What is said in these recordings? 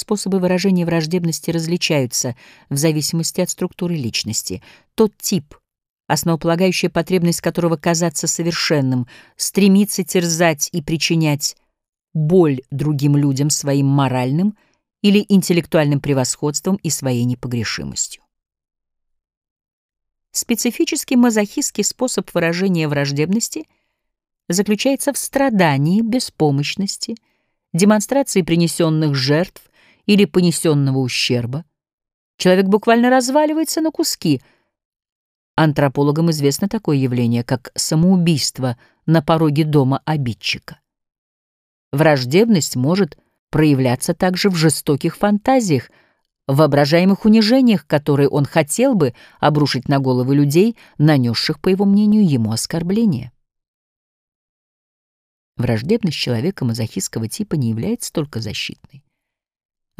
Способы выражения враждебности различаются в зависимости от структуры личности. Тот тип, основополагающая потребность которого казаться совершенным, стремится терзать и причинять боль другим людям своим моральным или интеллектуальным превосходством и своей непогрешимостью. Специфический мазохистский способ выражения враждебности заключается в страдании, беспомощности, демонстрации принесенных жертв или понесенного ущерба. Человек буквально разваливается на куски. Антропологам известно такое явление, как самоубийство на пороге дома обидчика. Враждебность может проявляться также в жестоких фантазиях, воображаемых унижениях, которые он хотел бы обрушить на головы людей, нанесших, по его мнению, ему оскорбление. Враждебность человека мазохистского типа не является только защитной.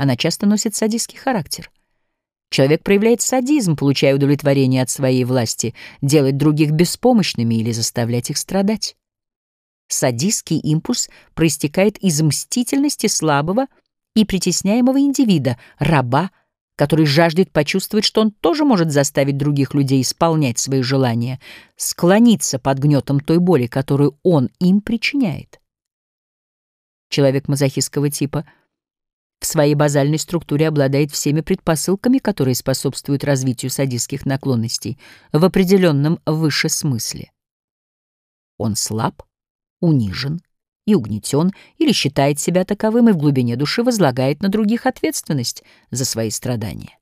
Она часто носит садистский характер. Человек проявляет садизм, получая удовлетворение от своей власти, делать других беспомощными или заставлять их страдать. Садистский импульс проистекает из мстительности слабого и притесняемого индивида, раба, который жаждет почувствовать, что он тоже может заставить других людей исполнять свои желания, склониться под гнетом той боли, которую он им причиняет. Человек мазохистского типа в своей базальной структуре обладает всеми предпосылками, которые способствуют развитию садистских наклонностей в определенном выше смысле. Он слаб, унижен, и угнетен или считает себя таковым и в глубине души возлагает на других ответственность за свои страдания.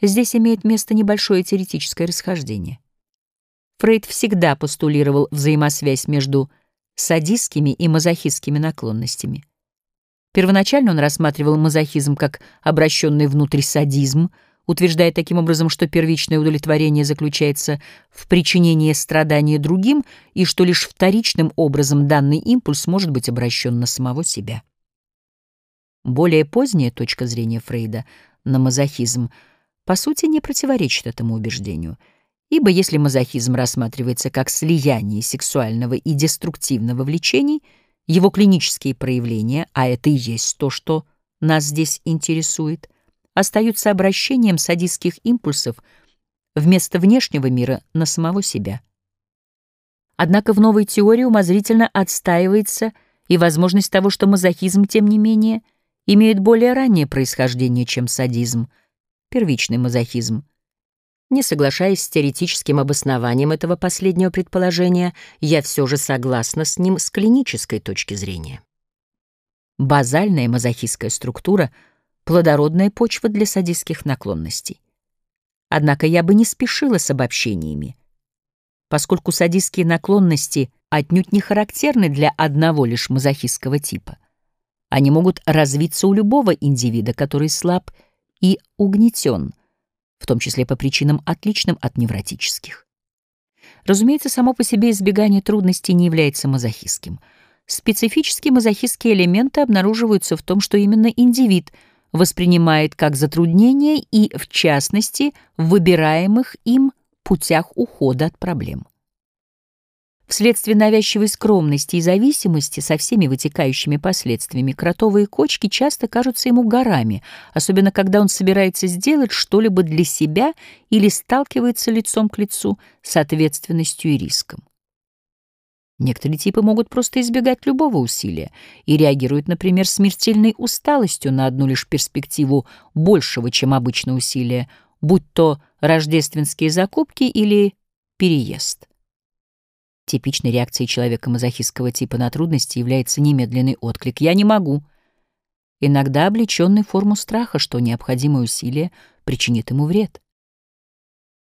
Здесь имеет место небольшое теоретическое расхождение. Фрейд всегда постулировал взаимосвязь между садистскими и мазохистскими наклонностями. Первоначально он рассматривал мазохизм как обращенный внутрь садизм — утверждая таким образом, что первичное удовлетворение заключается в причинении страдания другим и что лишь вторичным образом данный импульс может быть обращен на самого себя. Более поздняя точка зрения Фрейда на мазохизм по сути не противоречит этому убеждению, ибо если мазохизм рассматривается как слияние сексуального и деструктивного влечений, его клинические проявления, а это и есть то, что нас здесь интересует — остаются обращением садистских импульсов вместо внешнего мира на самого себя. Однако в новой теории умозрительно отстаивается и возможность того, что мазохизм, тем не менее, имеет более раннее происхождение, чем садизм, первичный мазохизм. Не соглашаясь с теоретическим обоснованием этого последнего предположения, я все же согласна с ним с клинической точки зрения. Базальная мазохистская структура — плодородная почва для садистских наклонностей. Однако я бы не спешила с обобщениями, поскольку садистские наклонности отнюдь не характерны для одного лишь мазохистского типа. Они могут развиться у любого индивида, который слаб и угнетен, в том числе по причинам отличным от невротических. Разумеется, само по себе избегание трудностей не является мазохистским. Специфические мазохистские элементы обнаруживаются в том, что именно индивид — воспринимает как затруднение и, в частности, выбираемых им путях ухода от проблем. Вследствие навязчивой скромности и зависимости со всеми вытекающими последствиями кротовые кочки часто кажутся ему горами, особенно когда он собирается сделать что-либо для себя или сталкивается лицом к лицу с ответственностью и риском. Некоторые типы могут просто избегать любого усилия и реагируют, например, смертельной усталостью на одну лишь перспективу большего, чем обычно усилия, будь то рождественские закупки или переезд. Типичной реакцией человека мазохистского типа на трудности является немедленный отклик «я не могу», иногда облеченный форму страха, что необходимое усилие причинит ему вред.